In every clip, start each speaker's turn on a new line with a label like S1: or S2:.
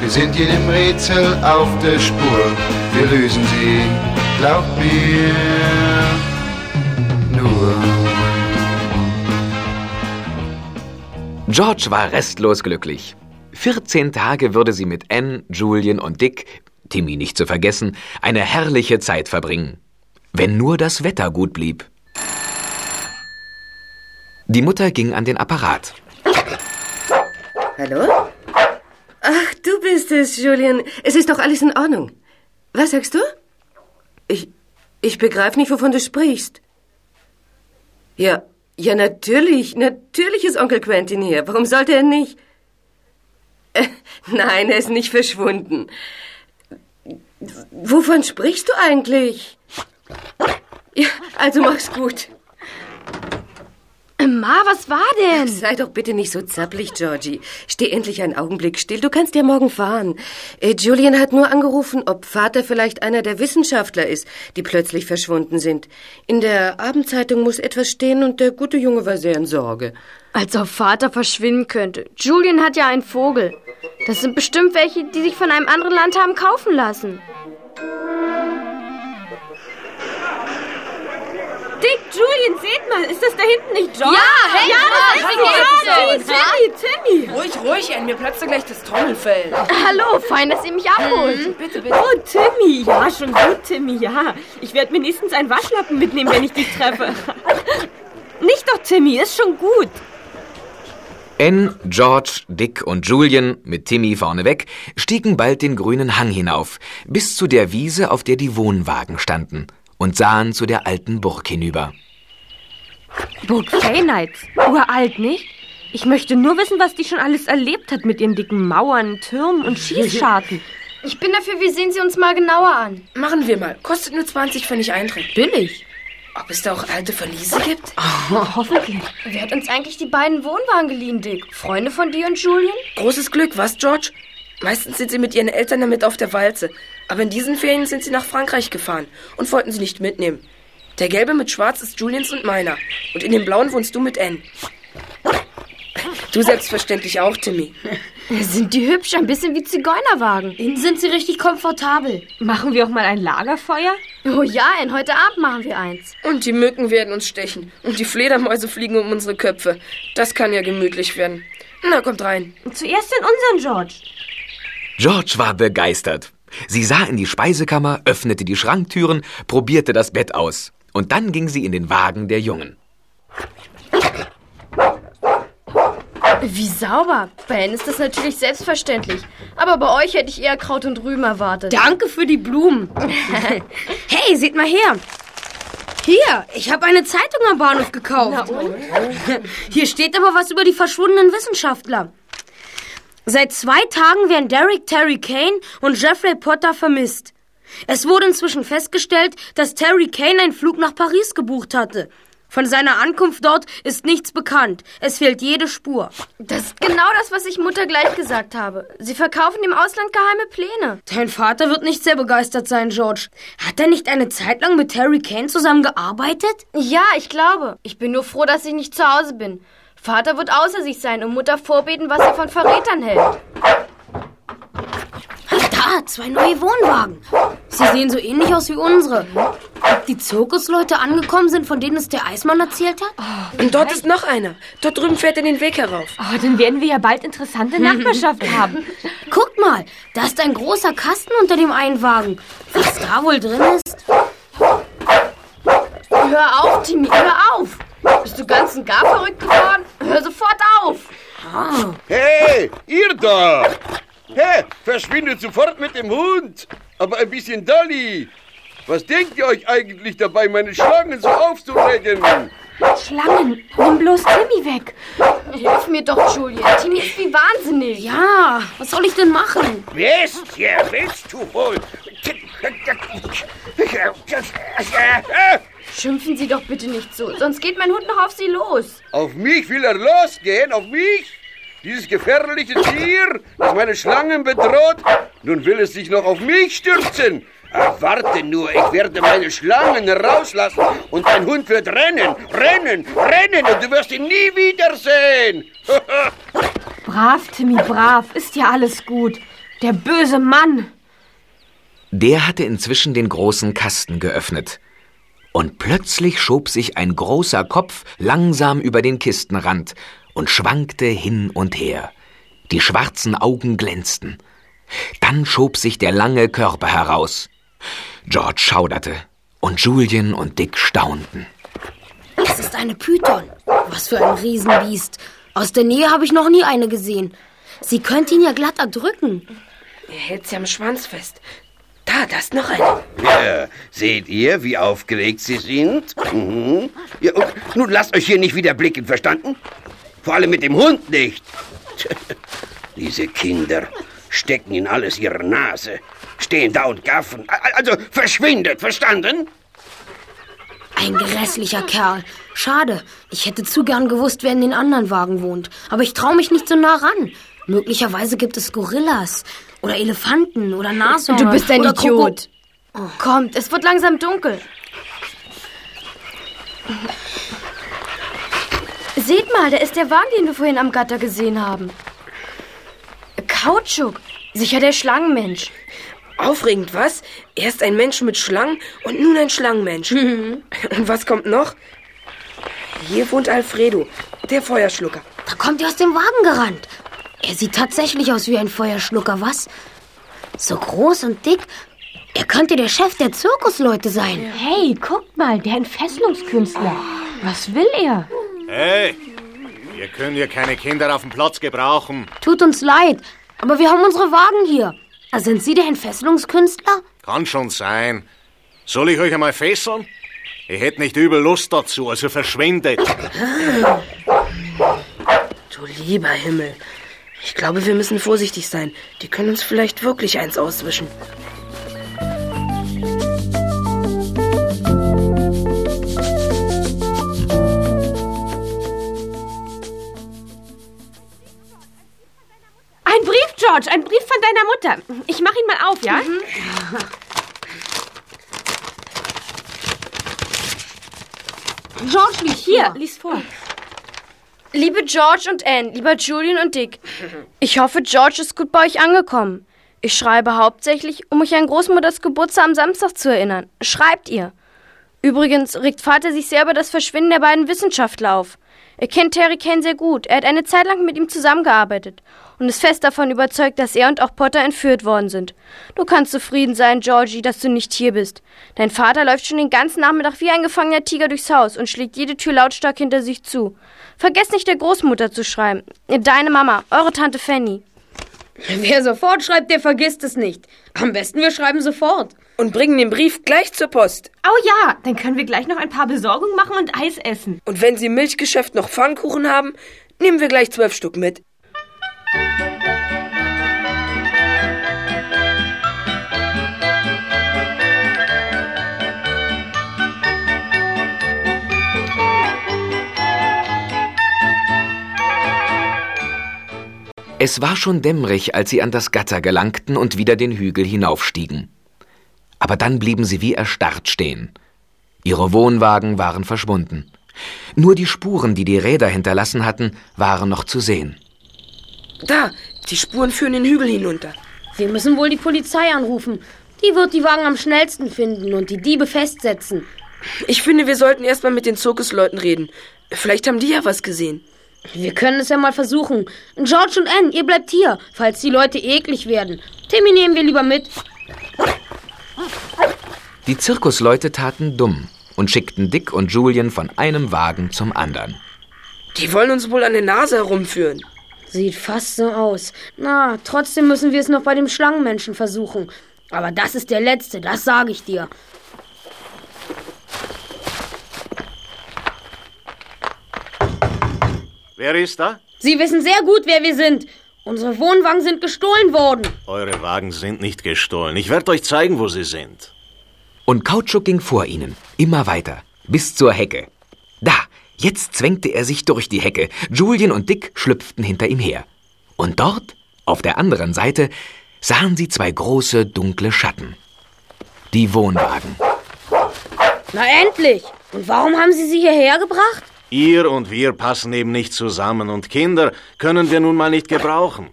S1: Wir sind jedem Rätsel auf der Spur, wir lösen sie, glaub mir, nur.
S2: George war restlos glücklich. 14 Tage würde sie mit Anne, Julian und Dick, Timmy nicht zu vergessen, eine herrliche Zeit verbringen. Wenn nur das Wetter gut blieb. Die Mutter ging an den Apparat.
S3: Hallo? Ach, du bist es, Julian. Es ist doch alles in Ordnung. Was sagst du? Ich, ich begreife nicht, wovon du sprichst. Ja, ja, natürlich. Natürlich ist Onkel Quentin hier. Warum sollte er nicht? Äh, nein, er ist nicht verschwunden. Wovon sprichst du eigentlich? Ja, also mach's gut.
S4: Ma, was war denn?
S3: Sei doch bitte nicht so zappelig, Georgie. Steh endlich einen Augenblick still. Du kannst ja morgen fahren. Äh, Julian hat nur angerufen, ob Vater vielleicht einer der Wissenschaftler ist, die plötzlich verschwunden sind. In der Abendzeitung muss etwas stehen und der gute Junge war sehr in Sorge.
S4: Als ob Vater verschwinden könnte. Julian hat ja einen Vogel. Das sind bestimmt welche, die sich von einem anderen Land haben kaufen lassen.
S5: Dick, Julian, seht mal, ist das da hinten nicht John?
S4: Ja, hey,
S5: ja, das ist Timmy, Timmy.
S6: Ruhig, ruhig, Anne, mir platzt gleich das Trommelfell.
S4: Hallo, fein, dass ihr mich abholt.
S6: Bitte, bitte.
S5: Oh, Timmy, ja, schon gut, Timmy, ja. Ich werde mindestens einen Waschlappen mitnehmen, wenn ich dich treffe. Nicht doch, Timmy, ist schon gut.
S2: Anne, George, Dick und Julian, mit Timmy vorneweg, stiegen bald den grünen Hang hinauf, bis zu der Wiese, auf der die Wohnwagen standen, und sahen zu der alten Burg hinüber.
S5: Burg Feynights. Uralt, nicht? Ich möchte nur wissen, was die schon alles erlebt hat mit ihren dicken Mauern, Türmen und Schießscharten.
S4: Ich bin dafür, wir sehen sie uns mal genauer an.
S6: Machen wir mal. Kostet nur 20 Pfennig Eintritt.
S5: Billig.
S6: Ob es da auch alte Verliese gibt?
S5: hoffentlich.
S4: Wer hat uns eigentlich die beiden Wohnwagen geliehen, Dick? Freunde von dir und Julian?
S6: Großes Glück, was, George? Meistens sind sie mit ihren Eltern damit auf der Walze. Aber in diesen Ferien sind sie nach Frankreich gefahren und wollten sie nicht mitnehmen. Der gelbe mit schwarz ist Julians und meiner. Und in dem blauen wohnst du mit Anne. Du selbstverständlich auch, Timmy.
S4: Sind die hübsch, ein bisschen wie Zigeunerwagen.
S7: Innen sind sie richtig komfortabel.
S5: Machen wir auch mal ein Lagerfeuer?
S4: Oh ja, in heute Abend machen wir eins.
S6: Und die Mücken werden uns stechen. Und die Fledermäuse fliegen um unsere Köpfe. Das kann ja gemütlich werden. Na, kommt rein.
S5: Zuerst in unseren George.
S2: George war begeistert. Sie sah in die Speisekammer, öffnete die Schranktüren, probierte das Bett aus. Und dann ging sie in den Wagen der Jungen.
S4: Wie sauber. Bei Anne ist das natürlich selbstverständlich. Aber bei euch hätte ich eher Kraut und Rüben erwartet.
S7: Danke für die Blumen. hey, seht mal her. Hier, ich habe eine Zeitung am Bahnhof gekauft. Hier steht aber was über die verschwundenen Wissenschaftler. Seit zwei Tagen werden Derek Terry Kane und Jeffrey Potter vermisst. Es wurde inzwischen festgestellt, dass Terry Kane einen Flug nach Paris gebucht hatte. Von seiner Ankunft dort ist nichts bekannt. Es fehlt jede Spur.
S4: Das ist genau das, was ich Mutter gleich gesagt habe. Sie verkaufen im Ausland geheime Pläne.
S7: Dein Vater wird nicht sehr begeistert sein, George. Hat er nicht eine Zeit lang mit Terry Kane zusammengearbeitet?
S4: Ja, ich glaube. Ich bin nur froh, dass ich nicht zu Hause bin. Vater wird außer sich sein und Mutter vorbeten, was er von Verrätern hält.
S7: Da, zwei neue Wohnwagen. Sie sehen so ähnlich aus wie unsere. Ob die Zirkusleute angekommen sind, von denen es der Eismann erzählt hat?
S6: Und dort ist noch einer. Dort drüben fährt er den Weg herauf.
S5: Oh, dann werden wir ja bald interessante Nachbarschaft haben.
S7: Guckt mal, da ist ein großer Kasten unter dem einen Wagen. Was da wohl drin ist?
S4: Timmy, hör auf! Bist du ganz und gar verrückt geworden? Hör sofort auf!
S8: Hey, ihr da! Hey, verschwindet sofort mit dem Hund! Aber ein bisschen Dolly! Was denkt ihr euch eigentlich dabei, meine Schlangen so aufzuregen?
S5: Schlangen, nimm bloß Timmy weg.
S4: Hilf mir doch, Julian. Timmy ist wie wahnsinnig.
S7: Ja, was soll ich denn machen?
S8: Bestie, willst du wohl?
S4: Schimpfen Sie doch bitte nicht so, sonst geht mein Hund noch auf Sie los.
S8: Auf mich will er losgehen, auf mich? Dieses gefährliche Tier, das meine Schlangen bedroht, nun will es sich noch auf mich stürzen. Ach, warte nur, ich werde meine Schlangen rauslassen und dein Hund wird rennen, rennen, rennen und du wirst ihn nie wiedersehen.
S5: Brav, Timmy, brav. Ist ja alles gut. Der böse Mann.
S2: Der hatte inzwischen den großen Kasten geöffnet. Und plötzlich schob sich ein großer Kopf langsam über den Kistenrand und schwankte hin und her. Die schwarzen Augen glänzten. Dann schob sich der lange Körper heraus. George schauderte und Julian und Dick staunten.
S7: Das ist eine Python. Was für ein Riesenbiest. Aus der Nähe habe ich noch nie eine gesehen. Sie könnte ihn ja glatt erdrücken.
S6: Er hält sie am Schwanz fest. Da, da ist noch eine.
S8: Ja, seht ihr, wie aufgeregt sie sind? Mhm. Ja, und nun lasst euch hier nicht wieder blicken, verstanden? Vor allem mit dem Hund nicht. Diese Kinder stecken in alles ihre Nase, stehen da und gaffen. Also verschwindet, verstanden?
S7: Ein grässlicher Kerl. Schade. Ich hätte zu gern gewusst, wer in den anderen Wagen wohnt. Aber ich traue mich nicht so nah ran. Möglicherweise gibt es Gorillas oder Elefanten oder Nashörner.
S4: Du bist ein
S7: oder
S4: Idiot. Kommt, es wird langsam dunkel. Seht mal, da ist der Wagen, den wir vorhin am Gatter gesehen haben. Kautschuk. Sicher der Schlangenmensch.
S6: Aufregend, was? Erst ein Mensch mit Schlangen und nun ein Schlangenmensch. Und was kommt noch? Hier wohnt Alfredo, der Feuerschlucker.
S7: Da kommt er aus dem Wagen gerannt. Er sieht tatsächlich aus wie ein Feuerschlucker, was? So groß und dick. Er könnte der Chef der Zirkusleute sein.
S5: Hey, guckt mal, der Entfesselungskünstler. Was will er?
S9: Hey, wir können hier keine Kinder auf dem Platz gebrauchen.
S7: Tut uns leid, aber wir haben unsere Wagen hier. Ah, Sind Sie der Entfesselungskünstler?
S9: Kann schon sein. Soll ich euch einmal fesseln? Ich hätte nicht übel Lust dazu, also verschwindet.
S6: Du lieber Himmel. Ich glaube, wir müssen vorsichtig sein. Die können uns vielleicht wirklich eins auswischen.
S5: Ein Brief, George, ein Brief von deiner Mutter. Ich mach ihn mal auf, ja? George, lies hier, lies vor.
S4: Liebe George und Anne, lieber Julian und Dick, ich hoffe, George ist gut bei euch angekommen. Ich schreibe hauptsächlich, um mich an Großmutters Geburtstag am Samstag zu erinnern. Schreibt ihr. Übrigens regt Vater sich sehr über das Verschwinden der beiden Wissenschaftler auf. Er kennt Terry Kane sehr gut. Er hat eine Zeit lang mit ihm zusammengearbeitet und ist fest davon überzeugt, dass er und auch Potter entführt worden sind. Du kannst zufrieden sein, Georgie, dass du nicht hier bist. Dein Vater läuft schon den ganzen Nachmittag wie ein gefangener Tiger durchs Haus und schlägt jede Tür lautstark hinter sich zu. Vergesst nicht der Großmutter zu schreiben. Deine Mama, eure Tante Fanny.
S7: Wer sofort schreibt, der vergisst es nicht. Am besten wir schreiben sofort.
S6: Und bringen den Brief gleich zur Post.
S5: Oh ja, dann können wir gleich noch ein paar Besorgungen machen und Eis essen.
S6: Und wenn Sie im Milchgeschäft noch Pfannkuchen haben, nehmen wir gleich zwölf Stück mit.
S2: Es war schon dämmerig, als sie an das Gatter gelangten und wieder den Hügel hinaufstiegen. Aber dann blieben sie wie erstarrt stehen. Ihre Wohnwagen waren verschwunden. Nur die Spuren, die die Räder hinterlassen hatten, waren noch zu sehen.
S6: Da, die Spuren führen den Hügel hinunter.
S7: Wir müssen wohl die Polizei anrufen. Die wird die Wagen am schnellsten finden und die Diebe festsetzen.
S6: Ich finde, wir sollten erstmal mit den Zirkusleuten reden. Vielleicht haben die ja was gesehen.
S7: Wir können es ja mal versuchen. George und Anne, ihr bleibt hier, falls die Leute eklig werden. Timmy nehmen wir lieber mit.
S2: Die Zirkusleute taten dumm und schickten Dick und Julian von einem Wagen zum anderen.
S6: Die wollen uns wohl an der Nase herumführen.
S7: Sieht fast so aus. Na, trotzdem müssen wir es noch bei dem Schlangenmenschen versuchen. Aber das ist der letzte, das sage ich dir.
S9: Wer ist da?
S7: Sie wissen sehr gut, wer wir sind. Unsere Wohnwagen sind gestohlen worden.
S9: Eure Wagen sind nicht gestohlen. Ich werde euch zeigen, wo sie sind.
S2: Und Kautschuk ging vor ihnen, immer weiter, bis zur Hecke. Da, jetzt zwängte er sich durch die Hecke. Julian und Dick schlüpften hinter ihm her. Und dort, auf der anderen Seite, sahen sie zwei große, dunkle Schatten. Die Wohnwagen.
S7: Na endlich! Und warum haben Sie sie hierher gebracht?
S9: Ihr und wir passen eben nicht zusammen und Kinder können wir nun mal nicht gebrauchen.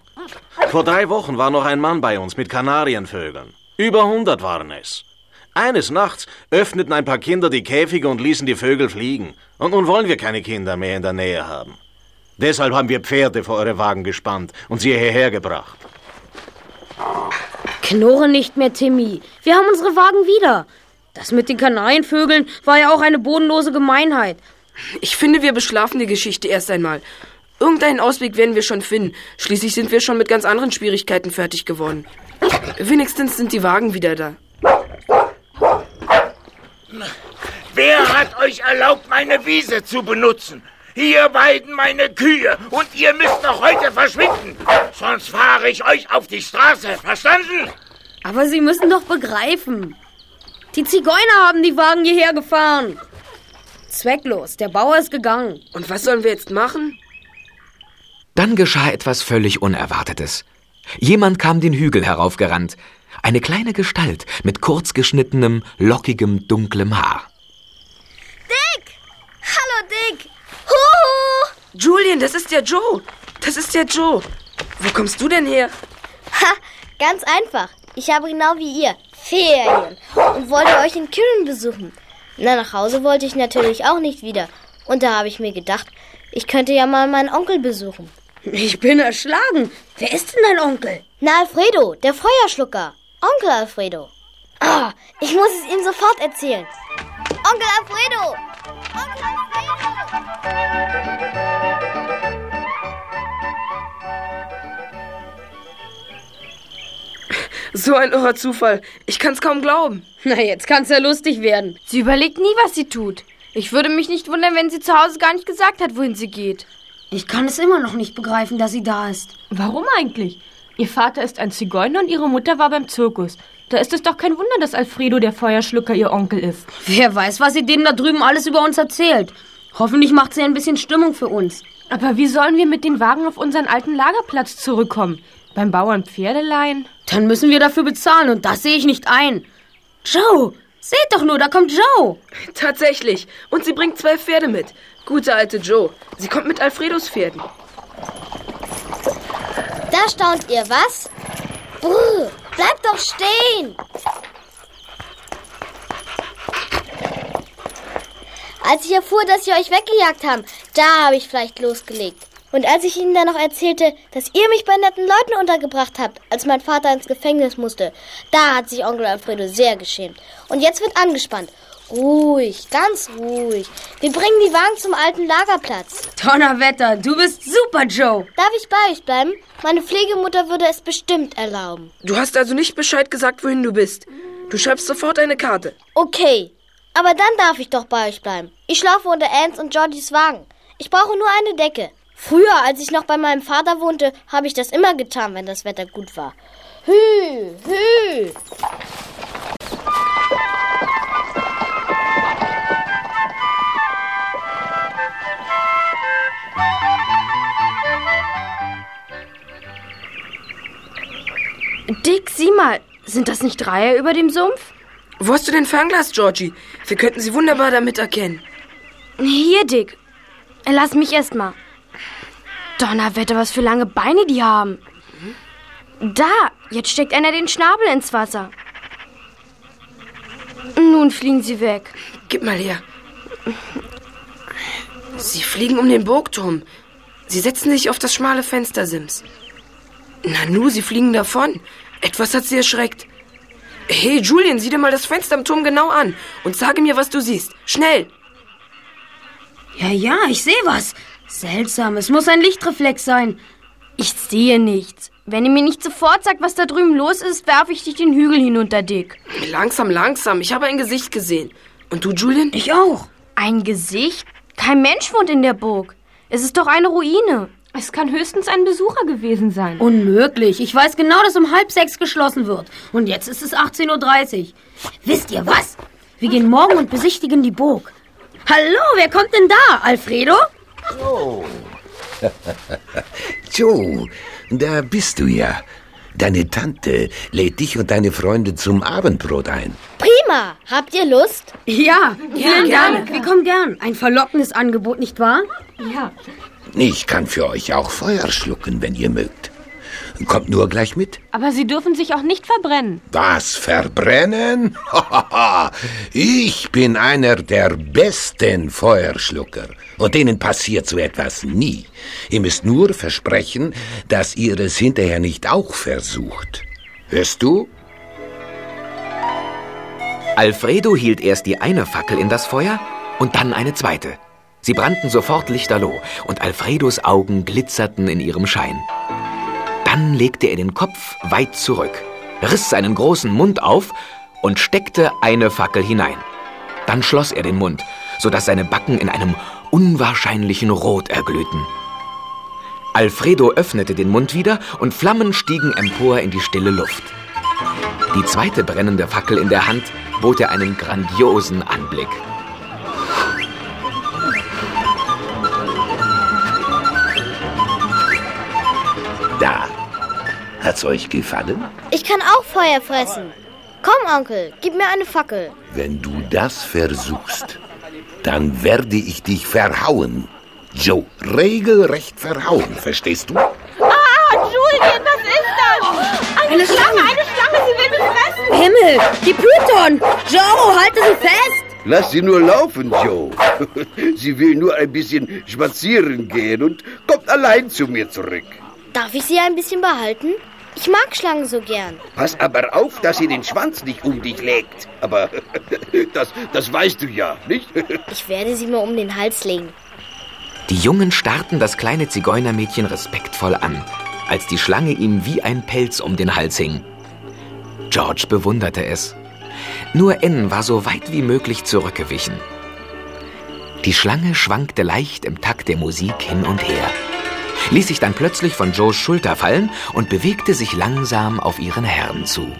S9: Vor drei Wochen war noch ein Mann bei uns mit Kanarienvögeln. Über hundert waren es. Eines Nachts öffneten ein paar Kinder die Käfige und ließen die Vögel fliegen. Und nun wollen wir keine Kinder mehr in der Nähe haben. Deshalb haben wir Pferde vor eure Wagen gespannt und sie hierher gebracht.
S7: Knurre nicht mehr, Timmy. Wir haben unsere Wagen wieder. Das mit den Kanarienvögeln war ja auch eine bodenlose Gemeinheit.
S6: Ich finde, wir beschlafen die Geschichte erst einmal. Irgendeinen Ausweg werden wir schon finden. Schließlich sind wir schon mit ganz anderen Schwierigkeiten fertig geworden. Wenigstens sind die Wagen wieder da.
S10: Wer hat euch erlaubt, meine Wiese zu benutzen? Hier weiden meine Kühe und ihr müsst noch heute verschwinden. Sonst fahre ich euch auf die Straße. Verstanden?
S7: Aber Sie müssen doch begreifen. Die Zigeuner haben die Wagen hierher gefahren. Zwecklos. Der Bauer ist gegangen.
S6: Und was sollen wir jetzt machen?
S2: Dann geschah etwas völlig Unerwartetes. Jemand kam den Hügel heraufgerannt. Eine kleine Gestalt mit kurz geschnittenem, lockigem, dunklem Haar.
S11: Dick! Hallo, Dick! Huhu!
S6: Julian, das ist ja Joe. Das ist ja Joe. Wo kommst du denn her?
S11: Ha, ganz einfach. Ich habe genau wie ihr Ferien und wollte euch in Kühlen besuchen. Na, nach Hause wollte ich natürlich auch nicht wieder. Und da habe ich mir gedacht, ich könnte ja mal meinen Onkel besuchen.
S7: Ich bin erschlagen. Wer ist denn dein Onkel?
S11: Na, Alfredo, der Feuerschlucker. Onkel Alfredo. Ah, ich muss es ihm sofort erzählen. Onkel Alfredo! Onkel Alfredo!
S6: So ein irrer Zufall. Ich kann's kaum glauben.
S7: Na, jetzt kann's ja lustig werden.
S4: Sie überlegt nie, was sie tut. Ich würde mich nicht wundern, wenn sie zu Hause gar nicht gesagt hat, wohin sie geht.
S7: Ich kann es immer noch nicht begreifen, dass sie da ist.
S5: Warum eigentlich? Ihr Vater ist ein Zigeuner und ihre Mutter war beim Zirkus. Da ist es doch kein Wunder, dass Alfredo der Feuerschlucker ihr Onkel ist.
S7: Wer weiß, was sie denen da drüben alles über uns erzählt. Hoffentlich macht sie ein bisschen Stimmung für uns.
S5: Aber wie sollen wir mit den Wagen auf unseren alten Lagerplatz zurückkommen? Beim Bauern Pferde leihen?
S7: Dann müssen wir dafür bezahlen und das sehe ich nicht ein. Joe, seht doch nur, da kommt Joe.
S6: Tatsächlich. Und sie bringt zwei Pferde mit. Gute alte Joe. Sie kommt mit Alfredos Pferden.
S11: Da staunt ihr, was? Brr, bleibt doch stehen! Als ich erfuhr, dass sie euch weggejagt haben, da habe ich vielleicht losgelegt. Und als ich ihnen dann noch erzählte, dass ihr mich bei netten Leuten untergebracht habt, als mein Vater ins Gefängnis musste, da hat sich Onkel Alfredo sehr geschämt. Und jetzt wird angespannt. Ruhig, ganz ruhig. Wir bringen die Wagen zum alten Lagerplatz.
S7: Donnerwetter, du bist super, Joe.
S11: Darf ich bei euch bleiben? Meine Pflegemutter würde es bestimmt erlauben.
S6: Du hast also nicht Bescheid gesagt, wohin du bist. Du schreibst sofort eine Karte.
S11: Okay, aber dann darf ich doch bei euch bleiben. Ich schlafe unter Anns und Georgies Wagen. Ich brauche nur eine Decke. Früher, als ich noch bei meinem Vater wohnte, habe ich das immer getan, wenn das Wetter gut war. Hü, hü.
S4: Dick, sieh mal. Sind das nicht Reiher über dem Sumpf?
S6: Wo hast du denn Fernglas, Georgie? Wir könnten sie wunderbar damit erkennen.
S4: Hier, Dick. Lass mich erst mal. Donnerwetter, was für lange Beine die haben. Da, jetzt steckt einer den Schnabel ins Wasser. Nun fliegen sie weg.
S6: Gib mal her. Sie fliegen um den Burgturm. Sie setzen sich auf das schmale Fenstersims. Nanu, sie fliegen davon. Etwas hat sie erschreckt. Hey, Julian, sieh dir mal das Fenster am Turm genau an und sage mir, was du siehst. Schnell!
S7: Ja, ja, ich sehe was. Seltsam, es muss ein Lichtreflex sein.
S4: Ich sehe nichts. Wenn ihr mir nicht sofort sagt, was da drüben los ist, werfe ich dich den Hügel hinunter, Dick.
S6: Langsam, langsam. Ich habe ein Gesicht gesehen. Und du, Julian?
S7: Ich auch.
S4: Ein Gesicht? Kein Mensch wohnt in der Burg. Es ist doch eine Ruine.
S5: Es kann höchstens ein Besucher gewesen sein.
S7: Unmöglich. Ich weiß genau, dass um halb sechs geschlossen wird. Und jetzt ist es 18.30 Uhr. Wisst ihr was? Wir gehen morgen und besichtigen die Burg. Hallo, wer kommt denn da? Alfredo?
S12: Oh. Joe, da bist du ja. Deine Tante lädt dich und deine Freunde zum Abendbrot ein.
S11: Prima. Habt ihr Lust?
S7: Ja, vielen
S6: Ja,
S7: Dank. Wir kommen gern. Ein verlockendes Angebot, nicht wahr?
S5: Ja.
S12: Ich kann für euch auch Feuer schlucken, wenn ihr mögt. Kommt nur gleich mit.
S5: Aber Sie dürfen sich auch nicht verbrennen.
S12: Was verbrennen? ich bin einer der besten Feuerschlucker. Und denen passiert so etwas nie. Ihr müsst nur versprechen, dass ihr es hinterher nicht auch versucht. Hörst du?
S2: Alfredo hielt erst die eine Fackel in das Feuer und dann eine zweite. Sie brannten sofort lichterloh und Alfredos Augen glitzerten in ihrem Schein. Dann legte er den Kopf weit zurück, riss seinen großen Mund auf und steckte eine Fackel hinein. Dann schloss er den Mund, sodass seine Backen in einem unwahrscheinlichen Rot erglühten. Alfredo öffnete den Mund wieder und Flammen stiegen empor in die stille Luft. Die zweite brennende Fackel in der Hand bot er einen grandiosen Anblick.
S12: Hat's euch gefallen?
S11: Ich kann auch Feuer fressen. Komm, Onkel, gib mir eine Fackel.
S12: Wenn du das versuchst, dann werde ich dich verhauen. Joe, regelrecht verhauen, verstehst du?
S5: Ah, Julian, was ist das? Eine, Schlange, eine Schlange, sie will mich fressen.
S7: Himmel, die Python! Joe, halte sie fest!
S8: Lass sie nur laufen, Joe. Sie will nur ein bisschen spazieren gehen und kommt allein zu mir zurück.
S11: Darf ich sie ein bisschen behalten? Ich mag Schlangen so gern.
S8: Pass aber auf, dass sie den Schwanz nicht um dich legt. Aber das, das weißt du ja, nicht?
S11: Ich werde sie mir um den Hals legen.
S2: Die Jungen starrten das kleine Zigeunermädchen respektvoll an, als die Schlange ihm wie ein Pelz um den Hals hing. George bewunderte es. Nur N war so weit wie möglich zurückgewichen. Die Schlange schwankte leicht im Takt der Musik hin und her, ließ sich dann plötzlich von Joes Schulter fallen und bewegte sich langsam auf ihren Herrn zu.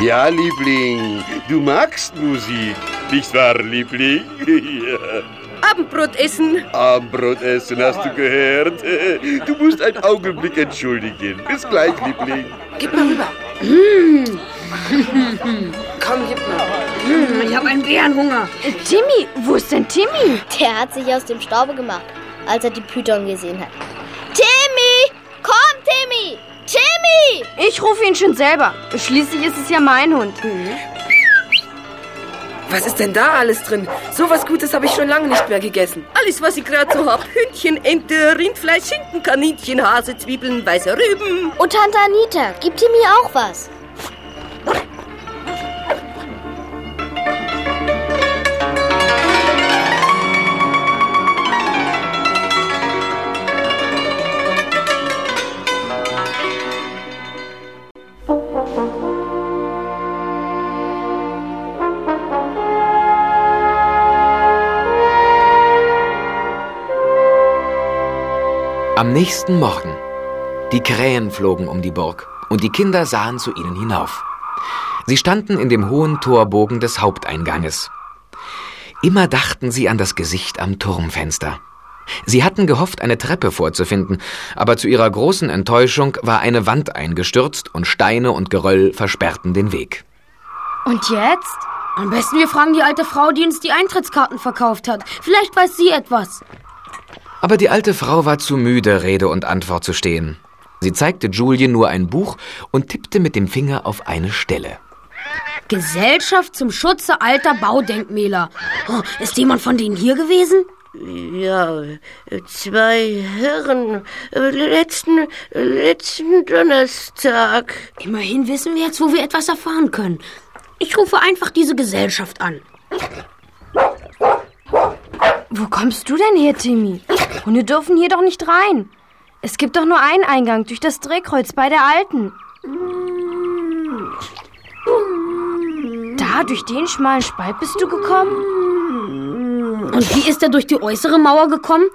S8: Ja, Liebling, du magst Musik, nicht wahr, Liebling? ja.
S3: Abendbrot essen.
S8: Abendbrot essen, hast du gehört? Du musst einen Augenblick entschuldigen. Bis gleich, Liebling.
S6: Gib mal rüber. Komm, gib mal.
S7: Hm, ich habe einen Bärenhunger.
S4: Timmy, wo ist denn Timmy?
S11: Der hat sich aus dem Staube gemacht, als er die Python gesehen hat. Timmy! Komm, Timmy! Timmy!
S4: Ich rufe ihn schon selber. Schließlich ist es ja mein Hund.
S6: Was ist denn da alles drin? So was Gutes habe ich schon lange nicht mehr gegessen.
S3: Alles, was ich gerade so hab. Hühnchen, Ente, Rindfleisch, Schinken, Kaninchen, Hase, Zwiebeln, weiße Rüben.
S11: Und Tante Anita, gib Timmy auch was.
S2: Am nächsten Morgen. Die Krähen flogen um die Burg und die Kinder sahen zu ihnen hinauf. Sie standen in dem hohen Torbogen des Haupteinganges. Immer dachten sie an das Gesicht am Turmfenster. Sie hatten gehofft, eine Treppe vorzufinden, aber zu ihrer großen Enttäuschung war eine Wand eingestürzt und Steine und Geröll versperrten den Weg.
S4: Und jetzt?
S7: Am besten wir fragen die alte Frau, die uns die Eintrittskarten verkauft hat. Vielleicht weiß sie etwas.
S2: Aber die alte Frau war zu müde, Rede und Antwort zu stehen. Sie zeigte Julien nur ein Buch und tippte mit dem Finger auf eine Stelle.
S7: Gesellschaft zum Schutze alter Baudenkmäler. Oh, ist jemand von denen hier gewesen?
S3: Ja, zwei Herren. Letzten, letzten Donnerstag.
S7: Immerhin wissen wir jetzt, wo wir etwas erfahren können. Ich rufe einfach diese Gesellschaft an.
S4: Wo kommst du denn her, Timmy? Hunde dürfen hier doch nicht rein. Es gibt doch nur einen Eingang durch das Drehkreuz bei der Alten. Da, durch den schmalen Spalt bist du gekommen?
S7: Und wie ist er durch die äußere Mauer gekommen?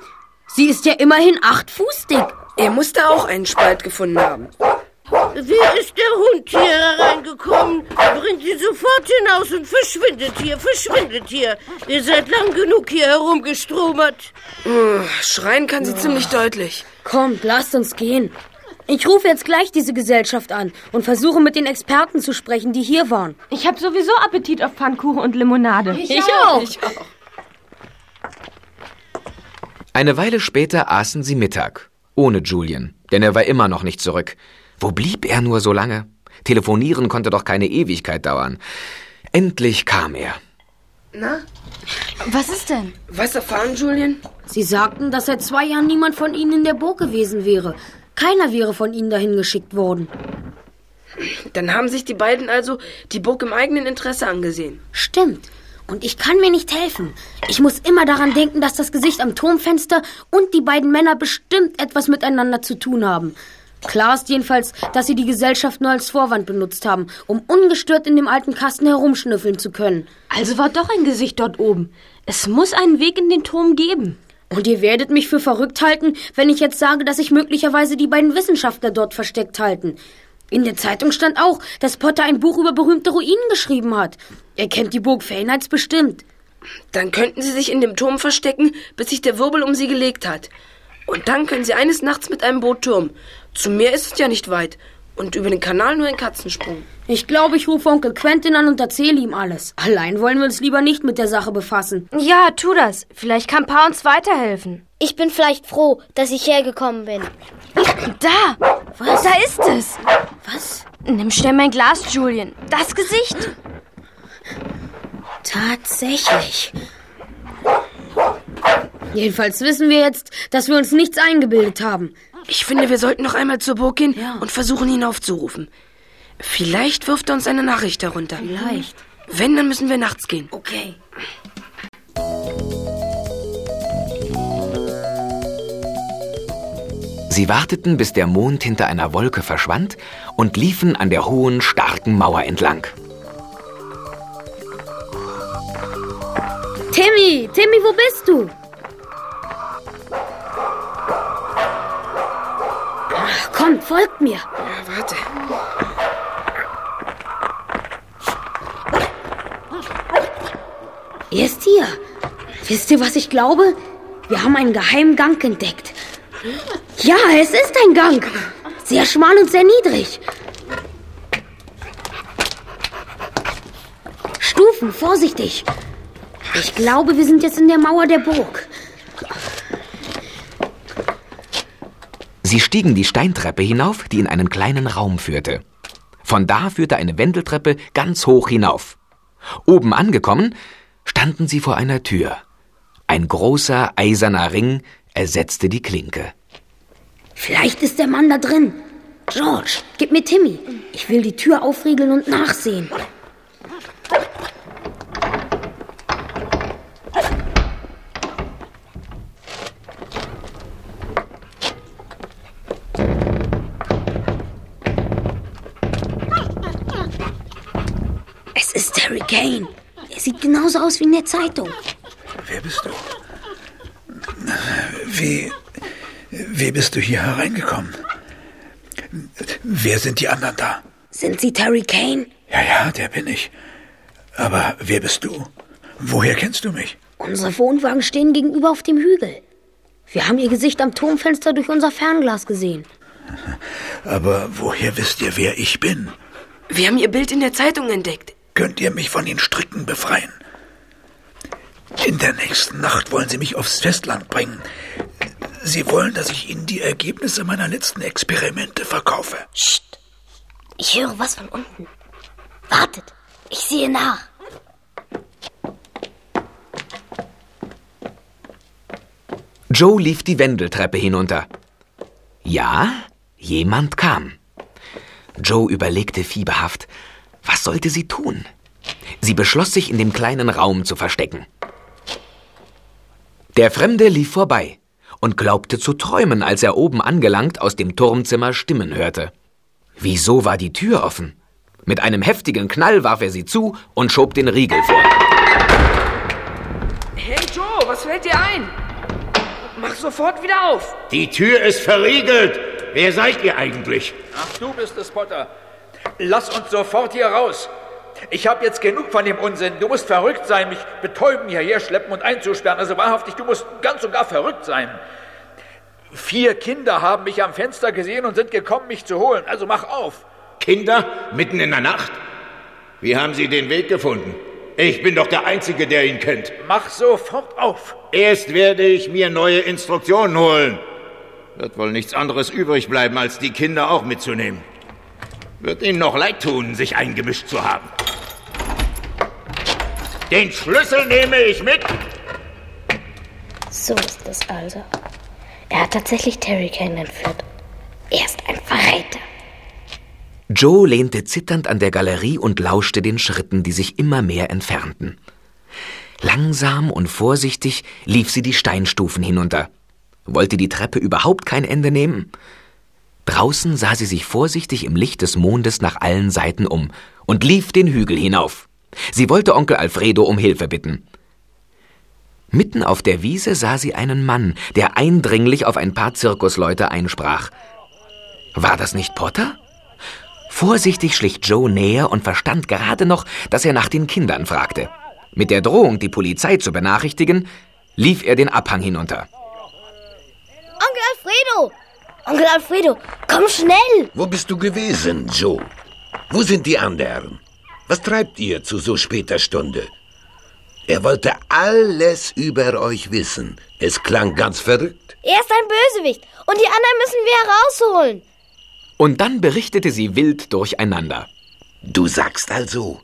S7: Sie ist ja immerhin acht Fuß dick.
S6: Er musste auch einen Spalt gefunden haben.
S3: Wie ist der Hund hier hereingekommen? Bringt ihn sofort hinaus und verschwindet hier, verschwindet hier. Ihr seid lang genug hier herumgestromert.
S6: Hm, Schreien kann sie ziemlich deutlich.
S7: Kommt, lasst uns gehen. Ich rufe jetzt gleich diese Gesellschaft an und versuche mit den Experten zu sprechen, die hier waren.
S5: Ich habe sowieso Appetit auf Pfannkuchen und Limonade.
S7: Ich auch.
S6: Ich auch.
S2: Eine Weile später aßen sie Mittag. Ohne Julian, denn er war immer noch nicht zurück. Wo blieb er nur so lange? Telefonieren konnte doch keine Ewigkeit dauern. Endlich kam er.
S6: Na,
S4: Was ist denn?
S6: was erfahren, Julian?
S7: Sie sagten, dass seit zwei Jahren niemand von ihnen in der Burg gewesen wäre. Keiner wäre von ihnen dahin geschickt worden.
S6: Dann haben sich die beiden also die Burg im eigenen Interesse angesehen.
S7: Stimmt. Und ich kann mir nicht helfen. Ich muss immer daran denken, dass das Gesicht am Turmfenster und die beiden Männer bestimmt etwas miteinander zu tun haben. Klar ist jedenfalls, dass sie die Gesellschaft nur als Vorwand benutzt haben, um ungestört in dem alten Kasten herumschnüffeln zu können.
S5: Also war doch ein Gesicht dort oben. Es muss einen Weg in den Turm geben.
S7: Und ihr werdet mich für verrückt halten, wenn ich jetzt sage, dass sich möglicherweise die beiden Wissenschaftler dort versteckt halten. In der Zeitung stand auch, dass Potter ein Buch über berühmte Ruinen geschrieben hat. Er kennt die Burg Fahrenheits bestimmt.
S6: Dann könnten sie sich in dem Turm verstecken, bis sich der Wirbel um sie gelegt hat. Und dann können sie eines Nachts mit einem Boot türmen. Zum Meer ist es ja nicht weit. Und über den Kanal nur ein Katzensprung.
S7: Ich glaube, ich rufe Onkel Quentin an und erzähle ihm alles. Allein wollen wir uns lieber nicht mit der Sache befassen.
S4: Ja, tu das. Vielleicht kann Pa uns weiterhelfen.
S11: Ich bin vielleicht froh, dass ich hergekommen bin.
S4: Da! Was? Da ist es!
S7: Was?
S4: Nimm schnell mein Glas, Julian. Das Gesicht!
S7: Tatsächlich. Jedenfalls wissen wir jetzt, dass wir uns nichts eingebildet haben.
S6: Ich finde, wir sollten noch einmal zur Burg gehen und versuchen, ihn aufzurufen. Vielleicht wirft er uns eine Nachricht herunter.
S7: Vielleicht.
S6: Wenn, dann müssen wir nachts gehen.
S7: Okay.
S2: Sie warteten, bis der Mond hinter einer Wolke verschwand und liefen an der hohen, starken Mauer entlang.
S7: Timmy, Timmy, wo bist du? Ach, Kommt, folgt mir.
S6: Ja, warte.
S7: Er ist hier. Wisst ihr, was ich glaube? Wir haben einen geheimen Gang entdeckt. Ja, es ist ein Gang. Sehr schmal und sehr niedrig. Stufen, vorsichtig. Ich glaube, wir sind jetzt in der Mauer der Burg.
S2: Sie stiegen die Steintreppe hinauf, die in einen kleinen Raum führte. Von da führte eine Wendeltreppe ganz hoch hinauf. Oben angekommen, standen sie vor einer Tür. Ein großer eiserner Ring ersetzte die Klinke.
S7: Vielleicht ist der Mann da drin. George, gib mir Timmy. Ich will die Tür aufriegeln und nachsehen. Sieht genauso aus wie in der Zeitung.
S13: Wer bist du? Wie. Wie bist du hier hereingekommen? Wer sind die anderen da?
S7: Sind Sie Terry Kane?
S13: Ja, ja, der bin ich. Aber wer bist du? Woher kennst du mich?
S7: Unsere Wohnwagen stehen gegenüber auf dem Hügel. Wir haben Ihr Gesicht am Turmfenster durch unser Fernglas gesehen.
S13: Aber woher wisst ihr, wer ich bin?
S6: Wir haben Ihr Bild in der Zeitung entdeckt.
S13: Könnt ihr mich von den Stricken befreien? In der nächsten Nacht wollen sie mich aufs Festland bringen. Sie wollen, dass ich ihnen die Ergebnisse meiner letzten Experimente verkaufe.
S11: Psst. Ich höre was von unten. Wartet. Ich sehe nach.
S2: Joe lief die Wendeltreppe hinunter. Ja, jemand kam. Joe überlegte fieberhaft, was sollte sie tun? Sie beschloss sich in dem kleinen Raum zu verstecken. Der Fremde lief vorbei und glaubte zu träumen, als er oben angelangt aus dem Turmzimmer Stimmen hörte. Wieso war die Tür offen? Mit einem heftigen Knall warf er sie zu und schob den Riegel vor.
S6: Hey Joe, was fällt dir ein? Mach sofort wieder auf.
S10: Die Tür ist verriegelt. Wer seid ihr eigentlich?
S13: Ach, du bist es, Potter. Lass uns sofort hier raus. Ich habe jetzt genug von dem Unsinn. Du musst verrückt sein, mich betäuben, hierher schleppen und einzusperren. Also wahrhaftig, du musst ganz und gar verrückt sein. Vier Kinder haben mich am Fenster gesehen und sind gekommen, mich zu holen. Also mach auf.
S10: Kinder? Mitten in der Nacht? Wie haben Sie den Weg gefunden? Ich bin doch der Einzige, der ihn kennt.
S13: Mach sofort auf.
S10: Erst werde ich mir neue Instruktionen holen. Wird wohl nichts anderes übrig bleiben, als die Kinder auch mitzunehmen. Wird Ihnen noch leid tun, sich eingemischt zu haben. Den Schlüssel nehme ich mit.
S11: So ist es also. Er hat tatsächlich Terry Kane entführt. Er ist ein Verräter.
S2: Joe lehnte zitternd an der Galerie und lauschte den Schritten, die sich immer mehr entfernten. Langsam und vorsichtig lief sie die Steinstufen hinunter. Wollte die Treppe überhaupt kein Ende nehmen? Draußen sah sie sich vorsichtig im Licht des Mondes nach allen Seiten um und lief den Hügel hinauf. Sie wollte Onkel Alfredo um Hilfe bitten. Mitten auf der Wiese sah sie einen Mann, der eindringlich auf ein paar Zirkusleute einsprach. War das nicht Potter? Vorsichtig schlich Joe näher und verstand gerade noch, dass er nach den Kindern fragte. Mit der Drohung, die Polizei zu benachrichtigen, lief er den Abhang hinunter.
S11: Onkel Alfredo! Onkel Alfredo, komm schnell!
S12: Wo bist du gewesen, Joe? Wo sind die anderen? Was treibt ihr zu so später Stunde? Er wollte alles über euch wissen. Es klang ganz verrückt.
S11: Er ist ein Bösewicht und die anderen müssen wir herausholen.
S2: Und dann berichtete sie wild durcheinander.
S12: Du sagst also,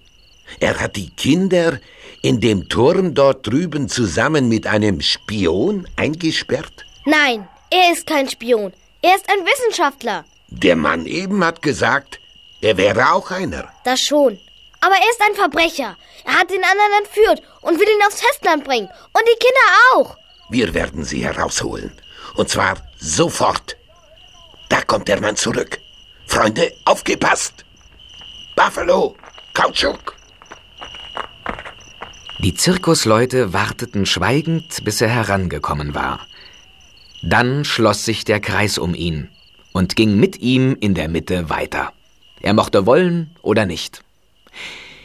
S12: er hat die Kinder in dem Turm dort drüben zusammen mit einem Spion eingesperrt?
S11: Nein, er ist kein Spion. Er ist ein Wissenschaftler.
S12: Der Mann eben hat gesagt, er wäre auch einer.
S11: Das schon. Aber er ist ein Verbrecher. Er hat den anderen entführt und will ihn aufs Festland bringen. Und die Kinder auch.
S12: Wir werden sie herausholen. Und zwar sofort. Da kommt der Mann zurück. Freunde, aufgepasst! Buffalo, Kautschuk!
S2: Die Zirkusleute warteten schweigend, bis er herangekommen war. Dann schloss sich der Kreis um ihn und ging mit ihm in der Mitte weiter. Er mochte wollen oder nicht.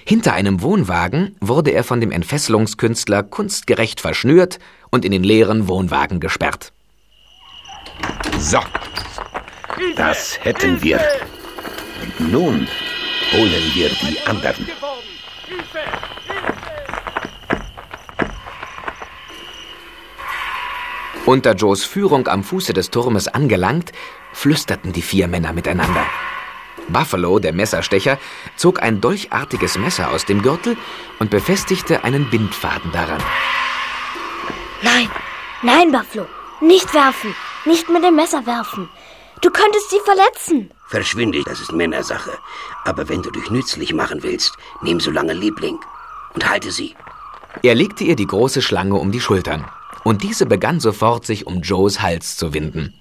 S2: Hinter einem Wohnwagen wurde er von dem Entfesselungskünstler kunstgerecht verschnürt und in den leeren Wohnwagen gesperrt.
S12: So, das hätten wir. Und nun holen wir die anderen.
S2: Unter Joes Führung am Fuße des Turmes angelangt, flüsterten die vier Männer miteinander. Buffalo, der Messerstecher, zog ein dolchartiges Messer aus dem Gürtel und befestigte einen Bindfaden daran.
S11: Nein, nein, Buffalo. Nicht werfen. Nicht mit dem Messer werfen. Du könntest sie verletzen.
S14: Verschwinde, das ist Männersache. Aber wenn du dich nützlich machen willst, nimm so lange Liebling und halte sie.
S2: Er legte ihr die große Schlange um die Schultern. Und diese begann sofort, sich um Joes Hals zu winden.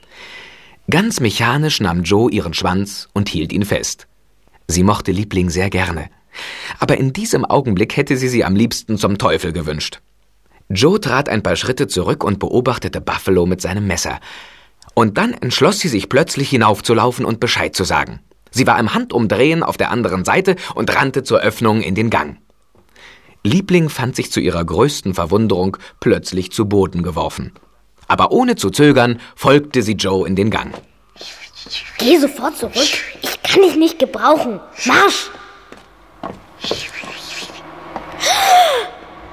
S2: Ganz mechanisch nahm Joe ihren Schwanz und hielt ihn fest. Sie mochte Liebling sehr gerne. Aber in diesem Augenblick hätte sie sie am liebsten zum Teufel gewünscht. Joe trat ein paar Schritte zurück und beobachtete Buffalo mit seinem Messer. Und dann entschloss sie sich plötzlich hinaufzulaufen und Bescheid zu sagen. Sie war im Handumdrehen auf der anderen Seite und rannte zur Öffnung in den Gang. Liebling fand sich zu ihrer größten Verwunderung plötzlich zu Boden geworfen. Aber ohne zu zögern folgte sie Joe in den Gang.
S11: Geh sofort zurück. Ich kann dich nicht gebrauchen. Marsch!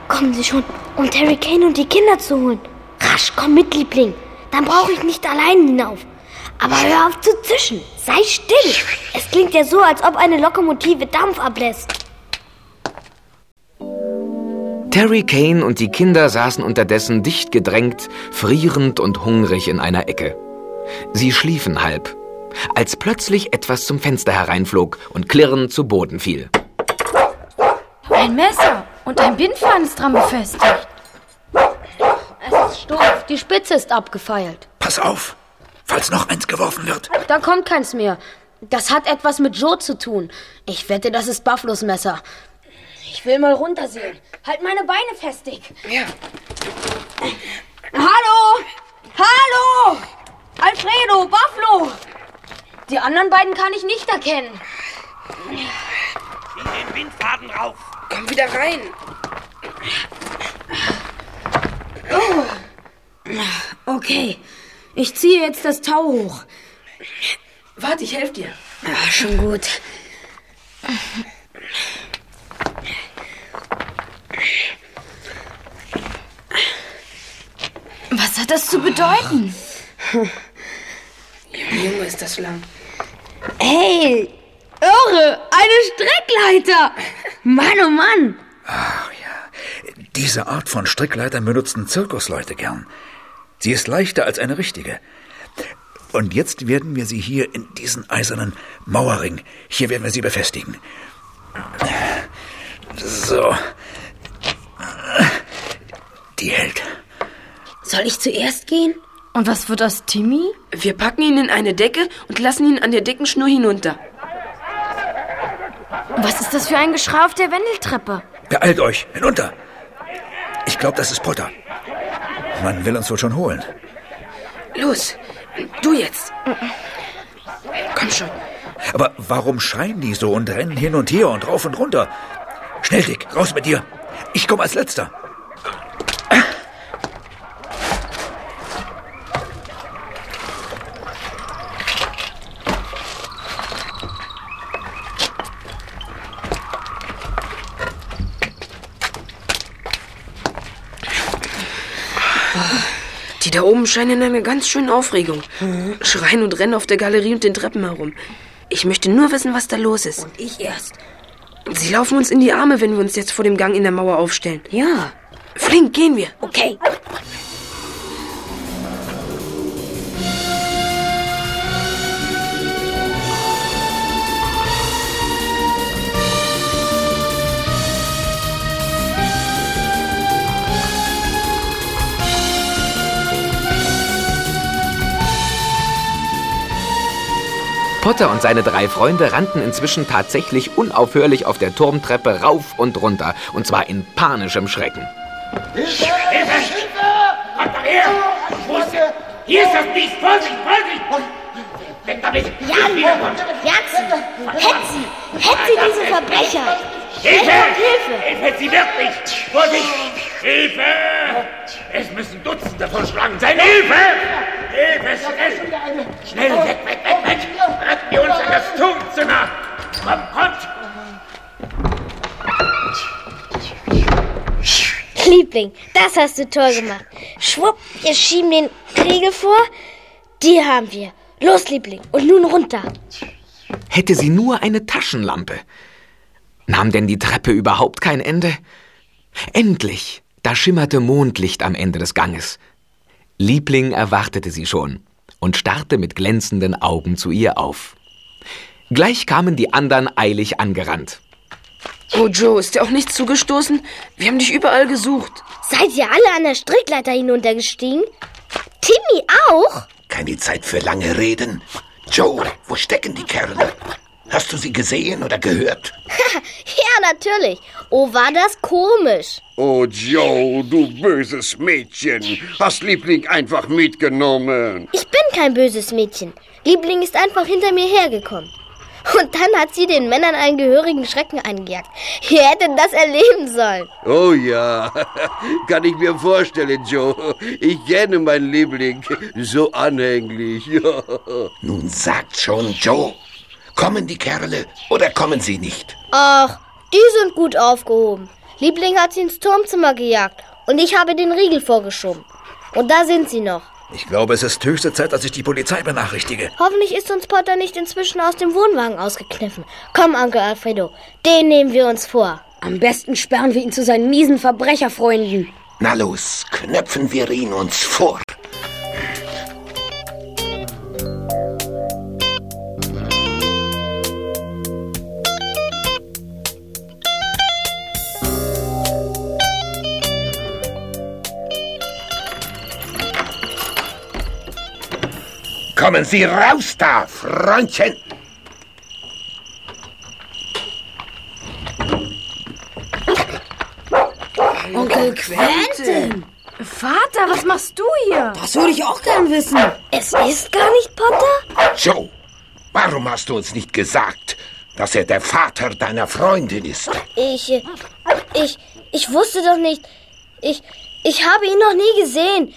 S11: Kommen Sie schon, um Terry Kane und die Kinder zu holen. Rasch, komm mit, Liebling. Dann brauche ich nicht allein hinauf. Aber hör auf zu zischen. Sei still. Es klingt ja so, als ob eine Lokomotive Dampf ablässt.
S2: Terry Kane und die Kinder saßen unterdessen dicht gedrängt, frierend und hungrig in einer Ecke. Sie schliefen halb, als plötzlich etwas zum Fenster hereinflog und klirrend zu Boden fiel.
S4: Ein Messer und ein Bindfaden ist dran befestigt.
S7: Es ist stumpf. Die Spitze ist abgefeilt.
S13: Pass auf, falls noch eins geworfen wird.
S7: Da kommt keins mehr. Das hat etwas mit Joe zu tun. Ich wette, das ist Bufflos Messer. Ich will mal runtersehen. Halt meine Beine festig.
S6: Ja.
S7: Hallo! Hallo! Alfredo, Buffalo! Die anderen beiden kann ich nicht erkennen.
S10: Zieh den Windfaden rauf.
S6: Komm wieder rein.
S7: Oh. Okay. Ich ziehe jetzt das Tau hoch.
S6: Warte, ich helfe dir.
S7: Ja, schon gut.
S4: Was hat das zu bedeuten?
S6: Junge, ist das lang.
S7: Hey, irre, eine Strickleiter. Mann, oh Mann.
S13: Diese Art von Strickleitern benutzen Zirkusleute gern. Sie ist leichter als eine richtige. Und jetzt werden wir sie hier in diesen eisernen Mauerring, hier werden wir sie befestigen. So. Die hält.
S7: Soll ich zuerst gehen?
S4: Und was wird aus Timmy?
S6: Wir packen ihn in eine Decke und lassen ihn an der dicken Schnur hinunter.
S4: Was ist das für ein Geschrei auf der Wendeltreppe?
S13: Beeilt euch, hinunter. Ich glaube, das ist Potter. Man will uns wohl schon holen.
S6: Los, du jetzt. Komm schon.
S13: Aber warum schreien die so und rennen hin und her und rauf und runter? Schnell, Dick, raus mit dir. Ich komme als Letzter.
S6: Die da oben scheinen in einer ganz schönen Aufregung. Schreien und rennen auf der Galerie und den Treppen herum. Ich möchte nur wissen, was da los ist. Und
S7: ich erst.
S6: Sie laufen uns in die Arme, wenn wir uns jetzt vor dem Gang in der Mauer aufstellen.
S7: Ja.
S6: Flink, gehen wir.
S7: Okay.
S2: Potter und seine drei Freunde rannten inzwischen tatsächlich unaufhörlich auf der Turmtreppe rauf und runter, und zwar in panischem Schrecken.
S10: Hilfe! Kommt doch her! Wo ist er? Hier ist das Biest! Vorsicht, Vorsicht! Weg damit!
S11: Jan, Jackson, hetzen, hetzen diese Verbrecher.
S10: Hilfe!
S11: Hilfe!
S10: Hilfe, sie wirkt nicht! Vorsicht! Hilfe! Es müssen Dutzende von Schlangen sein! Hilfe! Hilfe, schnell! Schnell, weg, weg, weg, weg! Retten wir uns in das Turmzimmer! Komm, kommt!
S11: Liebling, das hast du toll gemacht. Schwupp, wir schieben den Riegel vor. Die haben wir. Los, Liebling, und nun runter.
S2: Hätte sie nur eine Taschenlampe. Nahm denn die Treppe überhaupt kein Ende? Endlich, da schimmerte Mondlicht am Ende des Ganges. Liebling erwartete sie schon und starrte mit glänzenden Augen zu ihr auf. Gleich kamen die anderen eilig angerannt.
S6: Oh, Joe, ist dir auch nichts zugestoßen? Wir haben dich überall gesucht.
S11: Seid ihr alle an der Strickleiter hinuntergestiegen? Timmy auch?
S12: Keine Zeit für lange Reden. Joe, wo stecken die Kerle? Hast du sie gesehen oder gehört?
S11: ja, natürlich. Oh, war das komisch.
S8: Oh, Joe, du böses Mädchen. Hast Liebling einfach mitgenommen.
S11: Ich bin kein böses Mädchen. Liebling ist einfach hinter mir hergekommen. Und dann hat sie den Männern einen gehörigen Schrecken eingejagt. Ihr hättet das erleben sollen.
S8: Oh ja, kann ich mir vorstellen, Joe. Ich kenne meinen Liebling. So anhänglich. Ja.
S12: Nun sagt schon, Joe. Kommen die Kerle oder kommen sie nicht?
S11: Ach, die sind gut aufgehoben. Liebling hat sie ins Turmzimmer gejagt und ich habe den Riegel vorgeschoben. Und da sind sie noch.
S13: Ich glaube, es ist höchste Zeit, dass ich die Polizei benachrichtige.
S11: Hoffentlich ist uns Potter nicht inzwischen aus dem Wohnwagen ausgekniffen. Komm, Onkel Alfredo, den nehmen wir uns vor.
S7: Am besten sperren wir ihn zu seinen miesen Verbrecherfreunden.
S12: Na los, knöpfen wir ihn uns vor. Kommen Sie raus da, Freundchen!
S7: Onkel Quentin!
S4: Vater, was machst du hier?
S7: Das würde ich auch gern wissen.
S11: Es ist gar nicht Potter?
S12: Joe, warum hast du uns nicht gesagt, dass er der Vater deiner Freundin ist?
S11: Ich, äh, ich, ich wusste doch nicht. Ich, ich habe ihn noch nie gesehen.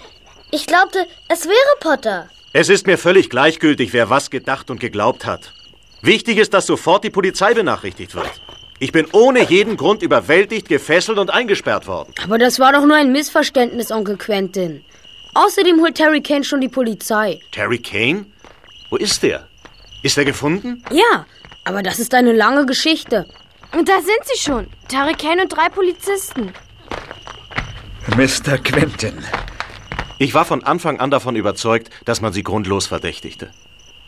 S11: Ich glaubte, es wäre Potter.
S9: Es ist mir völlig gleichgültig, wer was gedacht und geglaubt hat. Wichtig ist, dass sofort die Polizei benachrichtigt wird. Ich bin ohne jeden Grund überwältigt, gefesselt und eingesperrt worden.
S7: Aber das war doch nur ein Missverständnis, Onkel Quentin. Außerdem holt Terry Kane schon die Polizei.
S9: Terry Kane? Wo ist der? Ist er gefunden?
S7: Ja, aber das ist eine lange Geschichte.
S4: Und da sind sie schon. Terry Kane und drei Polizisten.
S13: Mr. Quentin.
S9: Ich war von Anfang an davon überzeugt, dass man sie grundlos verdächtigte.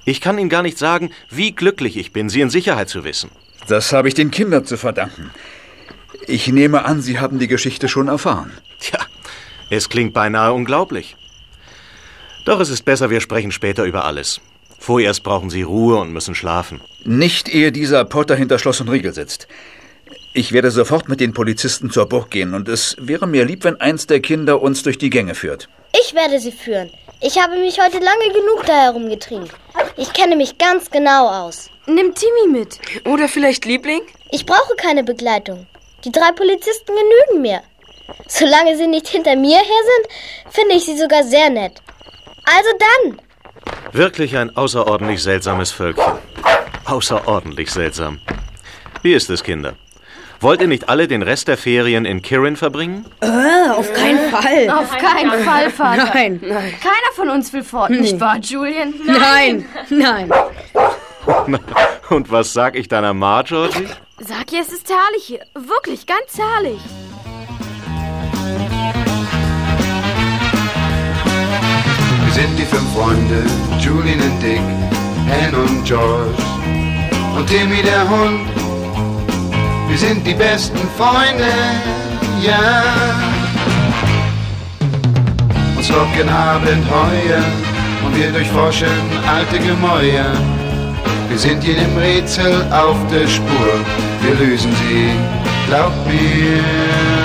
S9: Ich kann Ihnen gar nicht sagen, wie glücklich ich bin, Sie in Sicherheit zu wissen.
S13: Das habe ich den Kindern zu verdanken. Ich nehme an, Sie haben die Geschichte schon erfahren.
S9: Tja, es klingt beinahe unglaublich. Doch es ist besser, wir sprechen später über alles. Vorerst brauchen Sie Ruhe und müssen schlafen.
S13: Nicht ehe dieser Potter hinter Schloss und Riegel sitzt. Ich werde sofort mit den Polizisten zur Burg gehen und es wäre mir lieb, wenn eins der Kinder uns durch die Gänge führt.
S11: Ich werde sie führen. Ich habe mich heute lange genug da herumgetrieben. Ich kenne mich ganz genau aus.
S4: Nimm Timmy mit.
S6: Oder vielleicht Liebling?
S11: Ich brauche keine Begleitung. Die drei Polizisten genügen mir. Solange sie nicht hinter mir her sind, finde ich sie sogar sehr nett. Also dann.
S9: Wirklich ein außerordentlich seltsames Völkchen. Außerordentlich seltsam. Wie ist es, Kinder? Wollt ihr nicht alle den Rest der Ferien in Kirin verbringen?
S7: Äh, auf keinen Fall.
S4: Auf keinen Fall, Vater.
S7: Nein.
S4: Keiner von uns will fort, nicht wahr, Julian?
S7: Nein, nein.
S9: Und was sag ich deiner Ma, Georgie?
S4: Sag ihr, es ist herrlich hier. Wirklich, ganz herrlich.
S1: Wir sind die fünf Freunde, Julian und Dick, Anne und George und Timmy der Hund. Wir sind die besten Freunde, ja. Uns locken Abenteuer und wir durchforschen alte Gemäuer. Wir sind jedem Rätsel auf der Spur, wir lösen sie, glaub mir.